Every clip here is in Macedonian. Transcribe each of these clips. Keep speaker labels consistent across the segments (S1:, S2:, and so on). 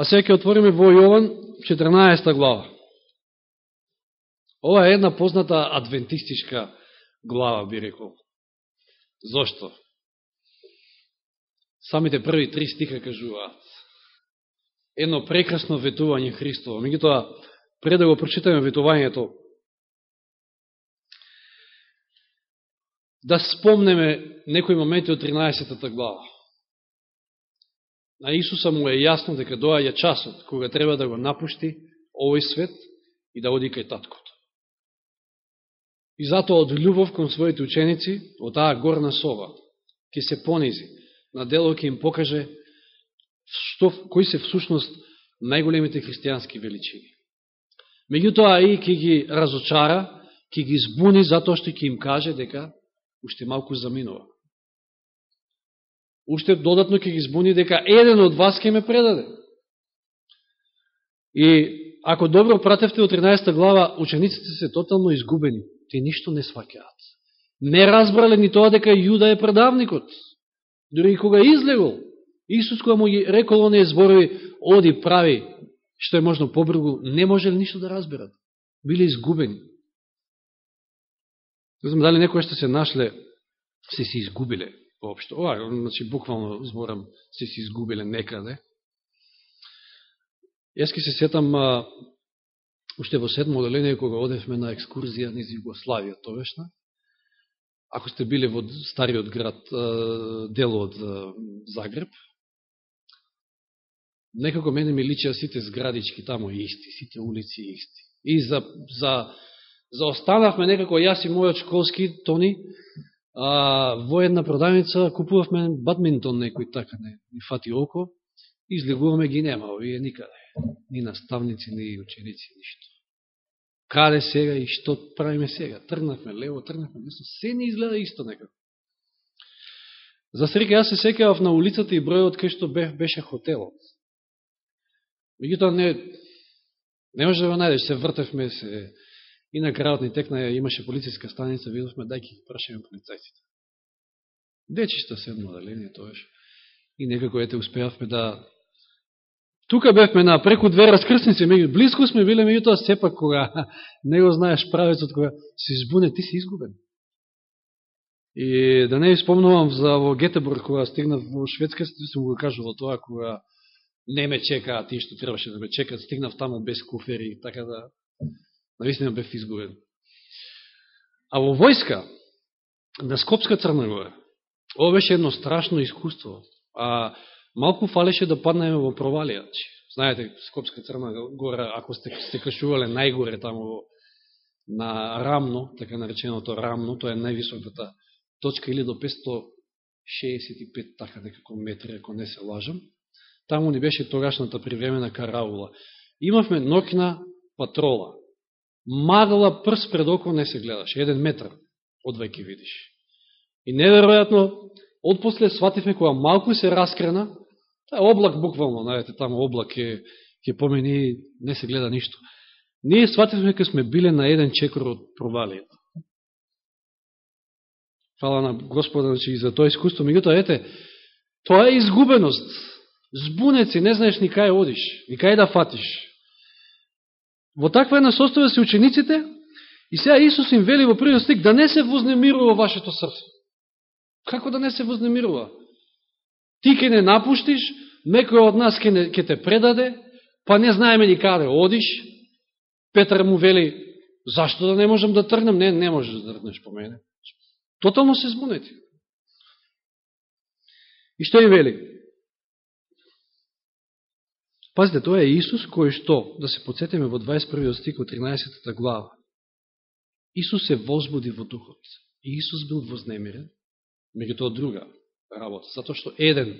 S1: А сега ќе отвориме во Јован 14 глава. Ова е една позната адвентистичка глава, би рекол. Зошто? Самите први три стиха кажуваат. Едно прекрасно ветување Христово. Мегутоа, пред да го прочитаме ветувањето, да спомнеме некои моменти од 13 глава. На Исуса му е јасно дека доаѓа часот кога треба да го напушти овој свет и да оди кај таткото. И затоа од љубов кон своите ученици, од таа горна сова, ќе се понизи, на дело ќе им покаже што, кои се всушност најголемите христијански величини. Меѓутоа и ќе ги разочара, ќе ги збуни затоа што ќе им каже дека уште малку заминува. Уште додатно ќе ги збуни дека еден од вас ќе ме предаде. И ако добро пратевте од 13 глава, учениците се тотално изгубени. Те ништо не сваќаат. Не разбрале ни тоа дека Јуда е предавникот. Дори и кога излегол, Исус кога му ги рекол оние зборови, оди прави што е можно побргу, не можеле ништо да разберат. Биле изгубени. Не знам дали некоја што се нашле, се се изгубиле воопшто. Ова, значи, буквално зборам, се си изгубиле некаде. Јас ке се сетам, а, уште во седмо оделение, кога одевме на екскурзија низ Југославија, товешна, ако сте биле во стариот град, дел од Загреб, некако мене ми личија сите зградички тамо исти, сите улици исти. И за, за заостанавме некако јас и мојот школски тони а, во една продавница купувавме бадминтон некој така не ни фати око излегуваме ги нема овие никаде. Ни наставници ни ученици ништо. Каде сега и што правиме сега? Тргнавме лево тргнавме десно се не изгледа исто некако за срека јас се секавав на улицата и бројот кај што беше хотелот. Меѓутоа не не може да го најдеш се вртевме се И на крајот ни текна, имаше полицијска станица, видовме, дај ги прашаме полицајците. Дечишта седмо оделение, тоеш. И некако ете успеавме да... Тука бевме на преку две раскрсници, меѓу близко сме биле, меѓутоа сепак кога не го знаеш правецот, кога се избуне, ти си изгубен. И да не ви спомнувам за во Гетеборг, кога стигнав во Шведска, да сум го кажувал тоа, кога не ме чека, ти што требаше да ме чекаат, стигнав таму без куфери, така да Наистина бев изгубен. А во војска на Скопска Црна Гора, ова беше едно страшно искуство. А малку фалеше да паднеме во провалија. Значи, знаете, Скопска Црна Гора, ако сте, сте кашувале најгоре тамо на Рамно, така нареченото Рамно, тоа е највисоката точка или до 565 така некако метри, ако не се лажам. Таму ни беше тогашната привремена караула. Имавме нокна патрола магла прс пред око не се гледаш, еден метр одвајки видиш. И неверојатно, отпосле свативме која малку се раскрена, е облак буквално, знаете, таму облак е, ќе помени, не се гледа ништо. Ние свативме кога сме биле на еден чекор од провалијата. Фала на Господа значи, и за тоа искуство. Меѓутоа, ете, тоа е изгубеност. Збунеци, не знаеш ни кај одиш, ни кај да фатиш. Во таква една состојба се учениците и сега Исус им вели во првиот стик да не се вознемирува вашето срце. Како да не се вознемирува? Ти ке не напуштиш, некој од нас ке, не, ке те предаде, па не знаеме ни каде одиш. Петар му вели, зашто да не можем да тргнам? Не, не можеш да тргнеш по мене. Тотално се збунети. И што им вели? Пазите, тоа е Исус кој што, да се подсетиме во 21. стик од 13. глава. Исус се возбуди во духот. И Исус бил вознемирен, меѓу тоа друга работа, затоа што еден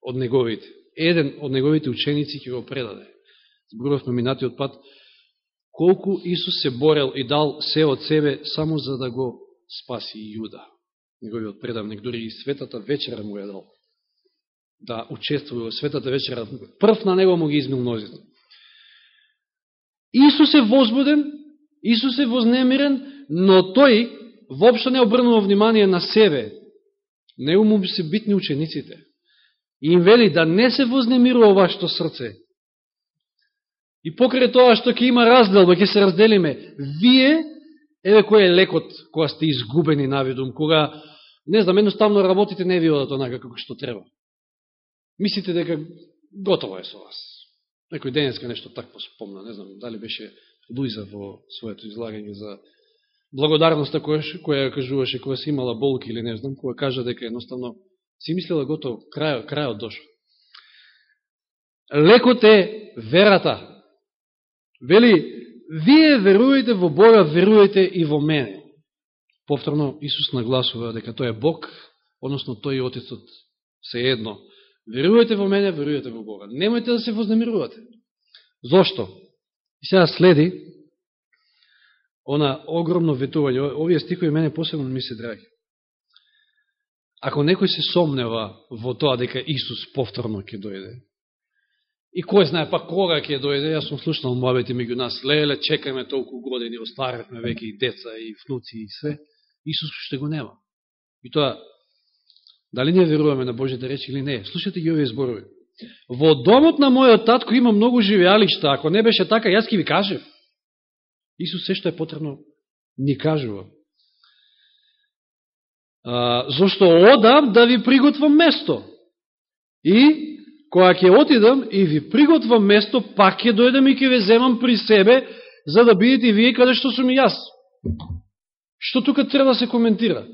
S1: од неговите, еден од неговите ученици ќе го предаде. Зборувавме минатиот пат, колку Исус се борел и дал се од себе само за да го спаси Јуда, неговиот предавник, дори и светата вечера му е дал да учествува во светата вечера. Прв на него му ги измил нозите. Исус е возбуден, Исус е вознемирен, но тој воопшто не обрнува внимание на себе. Него му се битни учениците. И им вели да не се вознемирува вашето срце. И покрај тоа што ќе има раздел, ќе се разделиме. Вие, еве кој е лекот кога сте изгубени навидум, кога, не знам, едноставно работите не ви одат онака како што треба. Мислите дека готово е со вас. Некој денеска нешто такво спомна, не знам, дали беше Луиза во своето излагање за благодарноста која, која кажуваше, која си имала болки или не знам, која кажа дека едноставно си мислила готово, крајот, крајот дошо. Лекот е верата. Вели, вие веруете во Бога, веруете и во мене. Повторно, Исус нагласува дека тој е Бог, односно тој и Отецот се едно. Верувате во мене, верувате во Бога. Немојте да се вознамирувате. Зошто? И сега следи она огромно ветување. Овие стихови мене посебно ми се драги. Ако некој се сомнева во тоа дека Исус повторно ќе дојде, и кој знае па кога ќе дојде, јас сум слушнал муабети меѓу нас, леле, чекаме толку години, остаревме веќе и деца, и внуци, и све, Исус што го нема. И тоа Дали ние веруваме на Божите речи или не? Слушате ги овие зборови. Во домот на мојот татко има многу живеалишта. Ако не беше така, јас ки ви кажев. Исус се што е потребно ни кажува. А, зашто одам да ви приготвам место. И која ќе отидам и ви приготвам место, пак ќе дојдам и ќе ве земам при себе, за да бидете вие каде што сум и јас. Што тука треба да се коментира?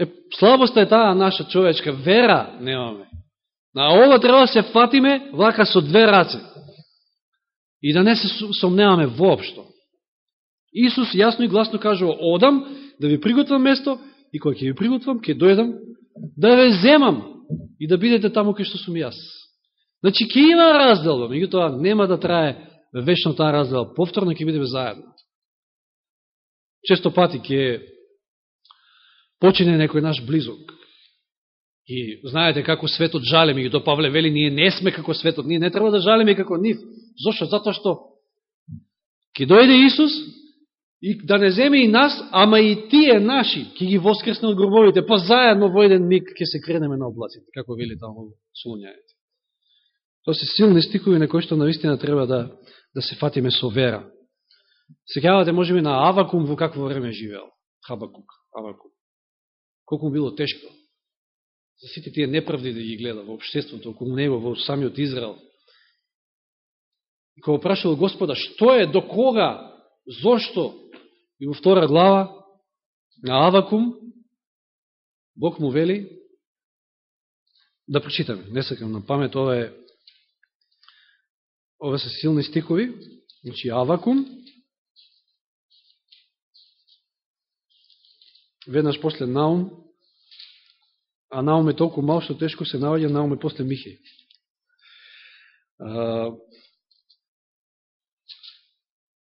S1: Е, слабоста е таа наша човечка, вера немаме. На ова треба да се фатиме вака со две раце. И да не се сомневаме воопшто. Исус јасно и гласно кажува, одам да ви приготвам место и кој ќе ви приготвам, ќе дојдам да ве земам и да бидете таму кај што сум јас. Значи, ќе има разделба, тоа нема да трае вечно таа разделба, повторно ќе бидеме заедно. Често пати ќе почине некој наш близок. И знаете како светот жалеме, и до Павле вели, ние не сме како светот, ние не треба да жалеме како нив. Зошто? Затоа што ќе дојде Исус и да не земе и нас, ама и тие наши, ќе ги воскресне од гробовите, па заедно во еден миг ќе се кренеме на облаците, како вели таму Солуњајите. Тоа се силни стикови на кои што наистина треба да, да се фатиме со вера. Секавате, можеме на Авакум во какво време живеал. Хабакук, Авакум колку му било тешко за сите тие неправди да ги гледа во обштеството, околу него, во самиот Израел. И кога прашал Господа, што е, до кога, зошто, и во втора глава на Авакум, Бог му вели да прочитаме. Не сакам на памет, ова е ова се силни стикови, Значи Авакум, веднаш после Наум, а Наум е толку мал, што тешко се наоѓа Наум е после Михеј.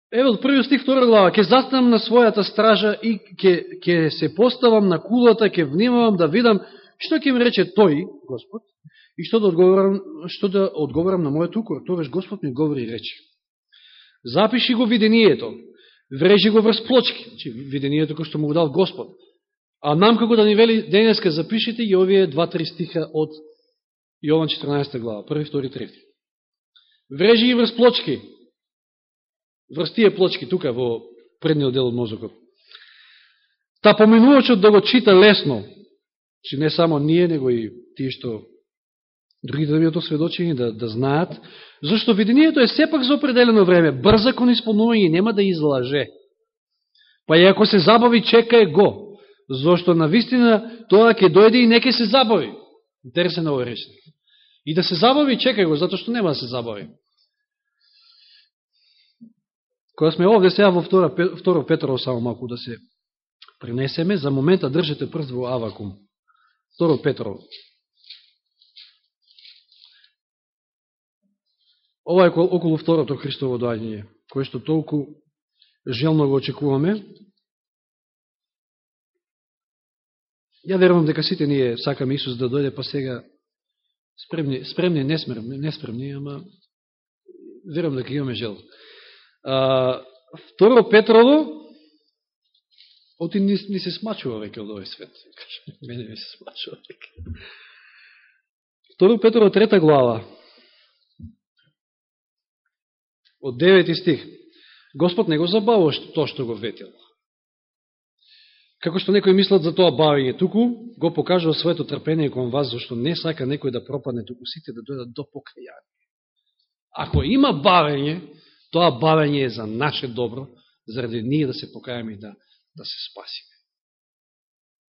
S1: Еве од првиот стих, втора глава, ке застанам на својата стража и ке, ке се поставам на кулата, ке внимавам да видам што ќе ми рече тој, Господ, и што да одговорам, што да одговорам на мојот укор. Тогаш Господ ми говори и рече. Запиши го видението, врежи го врз плочки, значи видението кој што му го дал Господ. А нам како да ни вели денеска запишите и овие два-три стиха од Јован 14 глава, први, втори, трети. Врежи и врз плочки. Врз тие плочки, тука во предниот дел од мозокот. Та поминувачот да го чита лесно, че не само ние, него и тие што другите да бидат осведочени, да, да знаат, зашто видението е сепак за определено време, брза кон исполнување нема да излаже. Па и ако се забави, чекај го, зашто на вистина тоа ќе дојде и не ќе се забави. Интересен овој речник. И да се забави, чекај го, затоа што нема да се забави. Кога сме овде сега во втора, второ Петрово само малку да се пренесеме, за момента држете прст во Авакум. Второ Петрово. Ова е околу второто Христово доаѓање, кое што толку желно го очекуваме, Ја верувам дека сите ние сакаме Исус да дојде, па сега спремни, спремни не спремни, не спремни, ама верувам дека имаме жел. А, второ Петрово, оти ни, ни се смачува веќе од овој свет. Мене ми се смачува веќе. Второ Петрово, трета глава. Од 9 стих. Господ не го забавува тоа што го ветил. Како што некои мислат за тоа бавење, туку го покажува своето трпение кон вас, зашто не сака некој да пропадне, туку сите да дојдат до покајање. Ако има бавење, тоа бавење е за наше добро, заради ние да се покајаме и да, да се спасиме.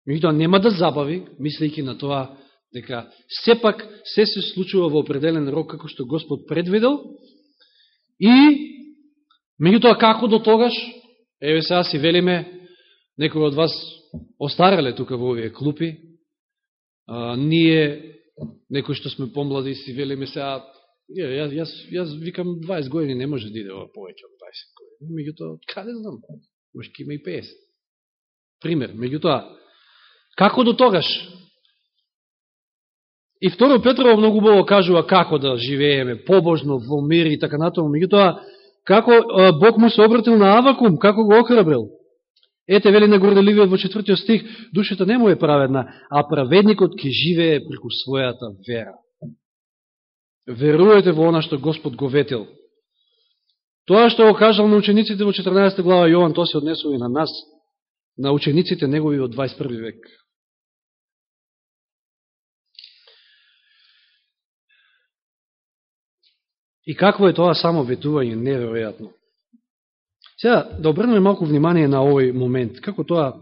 S1: Меѓутоа нема да забави, мислејќи на тоа дека сепак се се случува во определен рок како што Господ предвидел и меѓутоа како до тогаш, еве сега си велиме, некои од вас остареле тука во овие клупи, а, ние, некои што сме помлади, си велиме сега, јас, јас, јас викам 20 години не може да иде ова повеќе од 20 години. Меѓутоа, каде знам? Може има и 50. Пример. Меѓутоа, како до тогаш? И второ Петрово многу убаво кажува како да живееме побожно во мир и така натаму. Меѓутоа, како Бог му се обратил на Авакум, како го охрабрил? Ете, вели на горделивиот во четвртиот стих, душата не му е праведна, а праведникот ќе живее преку својата вера. Верувате во она што Господ го ветил. Тоа што го кажал на учениците во 14 глава Јован, тоа се однесува и на нас, на учениците негови од 21 век. И какво е тоа само ветување, неверојатно. Сега, да обрнеме малку внимание на овој момент. Како тоа,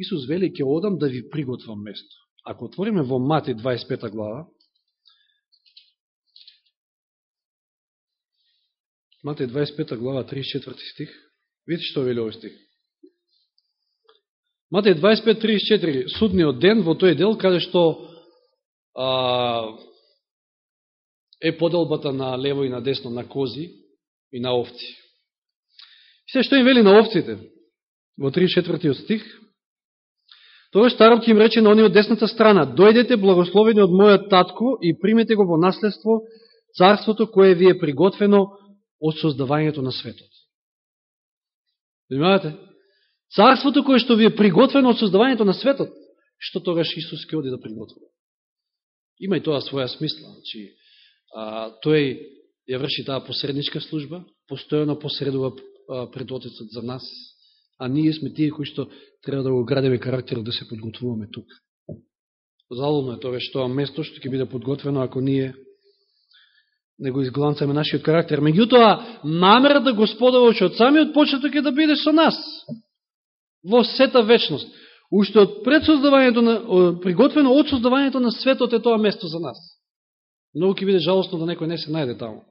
S1: Исус вели, ќе одам да ви приготвам место. Ако отвориме во Мати 25 глава, Мати 25 глава, 34 стих, видите што вели овој стих. Матеј 25.34, судниот ден во тој дел, каде што а, е поделбата на лево и на десно на кози и на овци. Се што им вели на овците? Во 34 стих. Тоа старот им рече на они од десната страна, дојдете благословени од мојот татко и примете го во наследство царството кое ви е приготвено од создавањето на светот. Понимавате? Царството кое што ви е приготвено од создавањето на светот, што тогаш Исус ке оди да приготвува. Има и тоа своја смисла. Значи, а, тој ја врши таа посредничка служба, постојано посредува пред Отецот за нас, а ние сме тие кои што треба да го градеме карактерот да се подготвуваме тук. Залудно е тоа што место што ќе биде подготвено ако ние не го изгланцаме нашиот карактер. Меѓутоа, намерата Господова од самиот почеток е да биде со нас во сета вечност. Уште од предсоздавањето на, приготвено од создавањето на светот е тоа место за нас. Многу ќе биде жалостно да некој не се најде таму.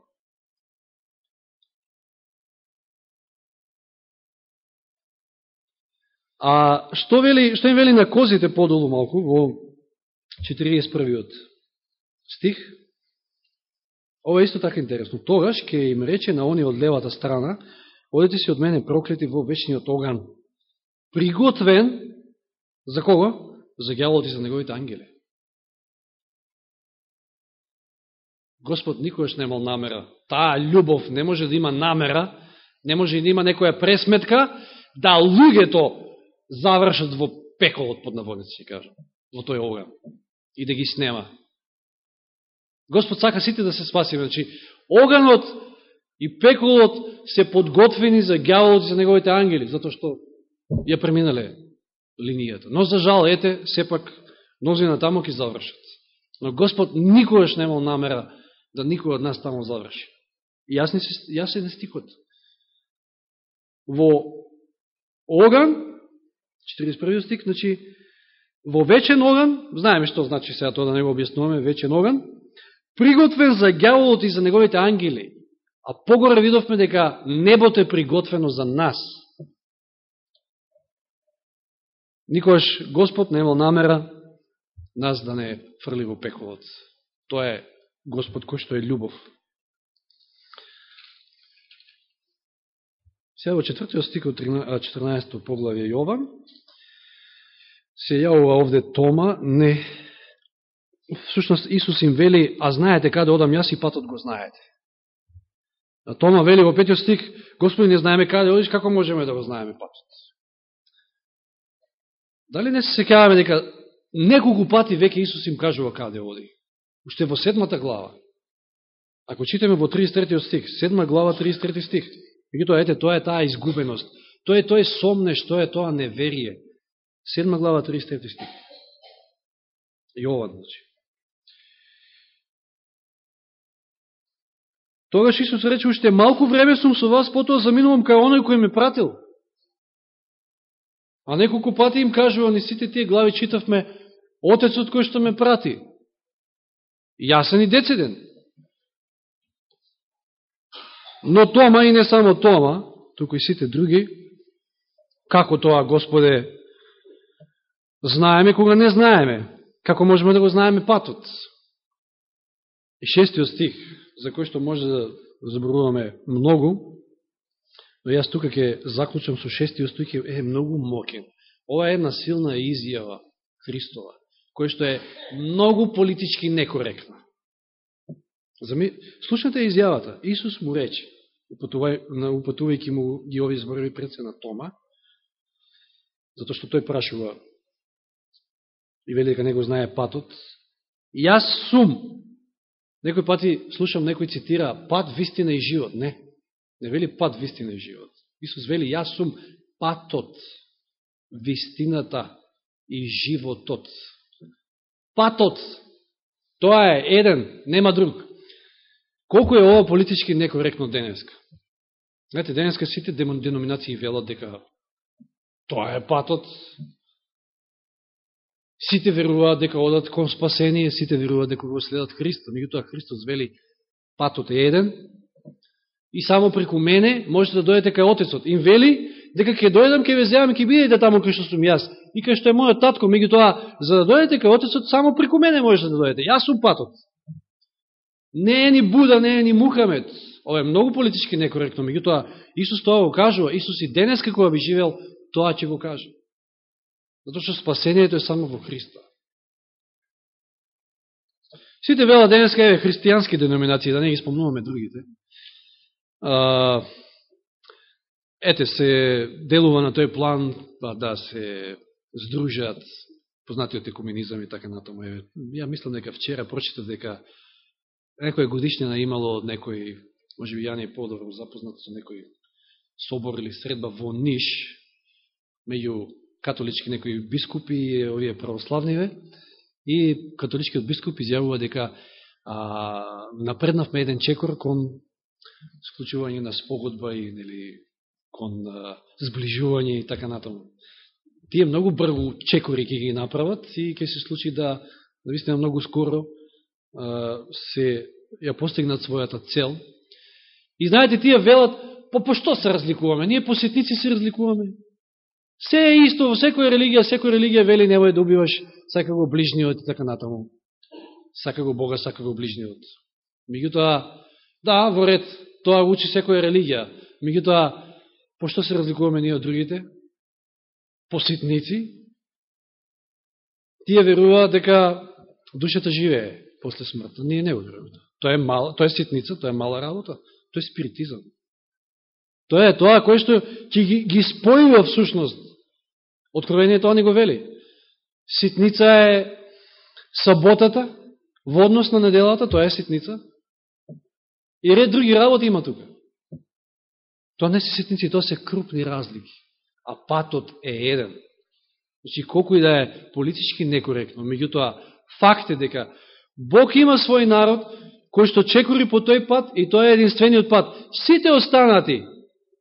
S1: А што, вели, што им вели на козите подолу малку во 41 стих? Ова е исто така интересно. Тогаш ќе им рече на они од левата страна, одете си од мене проклети во вечниот оган. Приготвен за кого? За гјалот и за неговите ангели. Господ никогаш немал намера. Таа љубов не може да има намера, не може да има некоја пресметка, да луѓето завршат во пеколот под наводници, кажа, во тој оган, и да ги снема. Господ сака сите да се спасиме. значи, оганот и пеколот се подготвени за гјаволот и за неговите ангели, затоа што ја преминале линијата. Но за жал, ете, сепак, мнозина тамо ќе завршат. Но Господ никогаш немал намера да никој од нас тамо заврши. И јас е стихот. Во оган 41 стик, значи, во вечен оган, знаеме што значи сега тоа да не го објаснуваме, вечен оган, приготвен за гјаволот и за неговите ангели, а погоре видовме дека небото е приготвено за нас. Никош Господ не имал намера нас да не фрли во пеколот. Тоа е Господ кој што е љубов. Сега во четвртиот стик од 14 поглавје Јован, се јавува овде Тома, не, всушност Исус им вели, а знаете каде одам јас и патот го знаете. А Тома вели во петиот стик, Господи, не знаеме каде одиш, како можеме да го знаеме патот? Дали не се секаваме дека неколку пати веќе Исус им кажува каде оди? Уште во седмата глава. Ако читаме во 33 стих, седма глава 33 стих, меѓутоа ете тоа е таа изгубеност. Тоа е тоа сомнеш, тоа е тоа неверие. Седма глава 33 стих. Јован, значи. Тогаш Исус рече, уште малку време сум со вас, потоа заминувам кај оној кој ме пратил. А неколку пати им кажува, ни сите тие глави читавме, Отецот кој што ме прати. Јасен и децеден. Но Тома и не само Тома, туку и сите други, како тоа, Господе, знаеме кога не знаеме, како можеме да го знаеме патот. И шестиот стих, за кој што може да заборуваме многу, но јас тука ќе заклучам со шестиот стих, е многу мокен. Ова е една силна изјава Христова, која што е многу политички некоректна. Зами... Слушате изјавата. Исус му рече, упатувајќи му ги ови зборови пред се на Тома, затоа што тој прашува и вели дека него знае патот. Јас сум Некој пати слушам некој цитира пат, вистина и живот. Не. Не вели пат, вистина и живот. Исус вели, јас сум патот, вистината и животот. Патот. Тоа е еден, нема друг. Колку е ова политички некоректно денеска? Знаете, денеска сите деноминации велат дека тоа е патот, Сите веруваат дека одат кон спасение, сите веруваат дека го следат Христо. Меѓутоа Христос вели, патот е еден, и само преку мене можете да дојдете кај Отецот. Им вели дека ќе дојдам, ќе ве земам, ќе бидете таму кај што сум јас. И кај што е мојот татко, меѓутоа, за да дојдете кај Отецот, само преку мене можете да дојдете. Јас сум патот. Не е ни Буда, не е ни Мухамед. Ова е многу политички некоректно, меѓутоа Исус тоа го кажува. Исус и денес како би живел, тоа ќе го кажа. Затоа што спасението е само во Христа. Сите вела денеска еве христијански деноминации, да не ги спомнуваме другите. А, ете се делува на тој план па, да се здружат познатиот екуменизам и така натаму. Ја мислам дека вчера прочитав дека некоја годишнина имало од некој, може би не е подобро запознат со некој собор или средба во Ниш, меѓу католички некои бискупи и овие православниве, и католичкиот бискуп изјавува дека а, напреднавме еден чекор кон склучување на спогодба и нели, кон а, сближување и така натаму. Тие многу брзо чекори ќе ги направат и ќе се случи да, наистина, многу скоро, се ја постигнат својата цел. И знаете, тие велат, по, по што се разликуваме? Ние посетници се разликуваме. Се е исто во секоја религија, секоја религија вели не да убиваш сака го ближниот и така натаму. Сака го Бога, сака го ближниот. Меѓутоа, да, во ред, тоа учи секоја религија. Меѓутоа, пошто се разликуваме ние од другите? посетници. Тие веруваат дека душата живее после смртта. Ние не го веруваме. Тоа е мала, тоа е ситница, тоа е мала работа. Тоа е спиритизам. Тоа е тоа кое што ќе ги, ги спојува всушност Откровението они го вели. Ситница е саботата, во однос на неделата, тоа е ситница. И ред други работи има тука. Тоа не се ситници, тоа се крупни разлики. А патот е еден. Значи, колко и да е политички некоректно, меѓутоа, факт е дека Бог има свој народ, кој што чекори по тој пат и тоа е единствениот пат. Сите останати,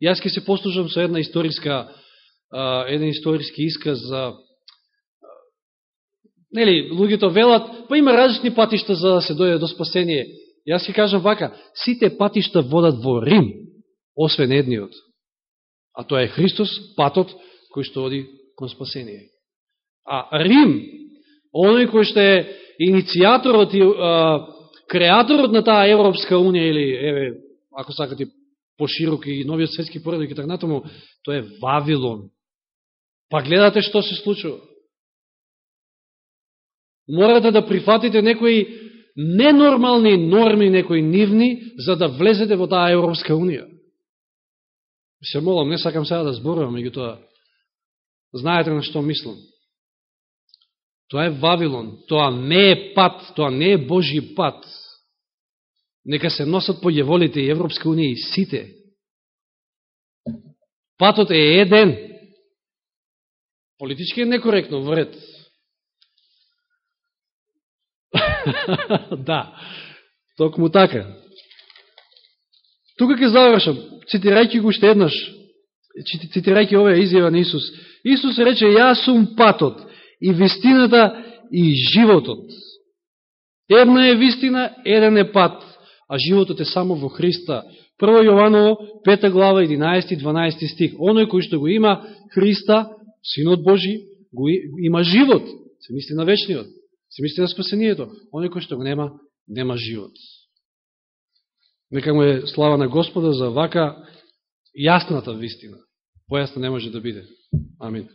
S1: јас ке се послужам со една историска еден историски исказ за нели, луѓето велат, па има различни патишта за да се дојде до спасение. Јас ќе кажам вака, сите патишта водат во Рим, освен едниот. А тоа е Христос, патот кој што оди кон спасение. А Рим, оној кој што е иницијаторот и а, креаторот на таа Европска Унија или, еве, ако сакате, поширок и новиот светски поредок и така натаму, тоа е Вавилон. Па гледате што се случува. Морате да прифатите некои ненормални норми, некои нивни, за да влезете во таа Европска Унија. Се молам, не сакам сега да зборувам, меѓутоа, знаете на што мислам. Тоа е Вавилон, тоа не е пат, тоа не е Божи пат. Нека се носат по јеволите и Европска Унија и сите. Патот е еден. Политички е некоректно, вред. да, токму така. Тука ќе завршам, цитирајќи го уште еднаш, цитирајќи оваа изјава на Исус. Исус рече, јас сум патот и вистината и животот. Една е вистина, еден е пат, а животот е само во Христа. Прво Јованово, 5 глава, 11-12 стих. Оној кој што го има Христа, Синот Божи, го има живот. Се мисли на вечниот. Се мисли на спасението. Оној кој што го нема, нема живот. Нека му е слава на Господа за вака јасната вистина. Појасна не може да биде. Амин.